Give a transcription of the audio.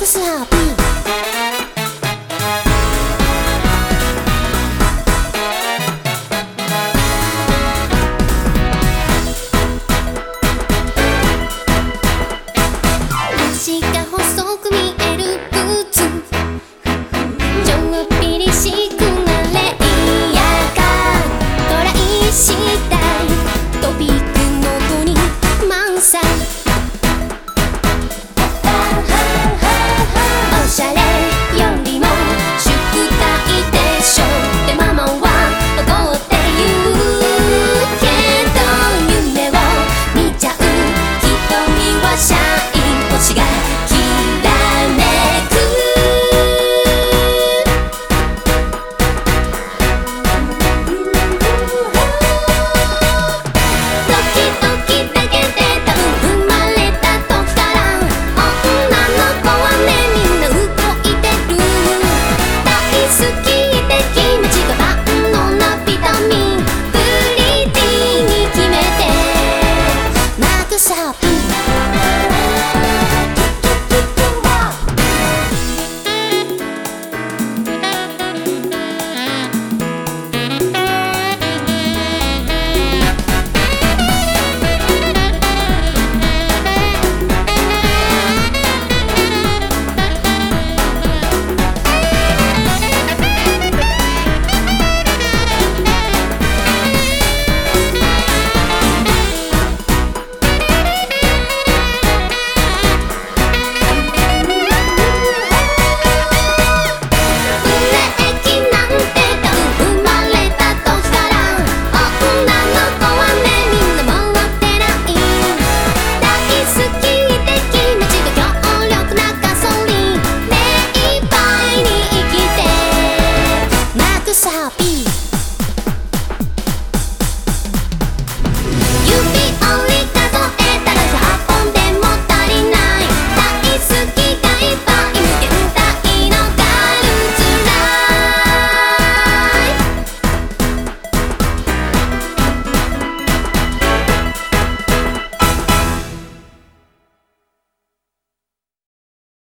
这是好屁。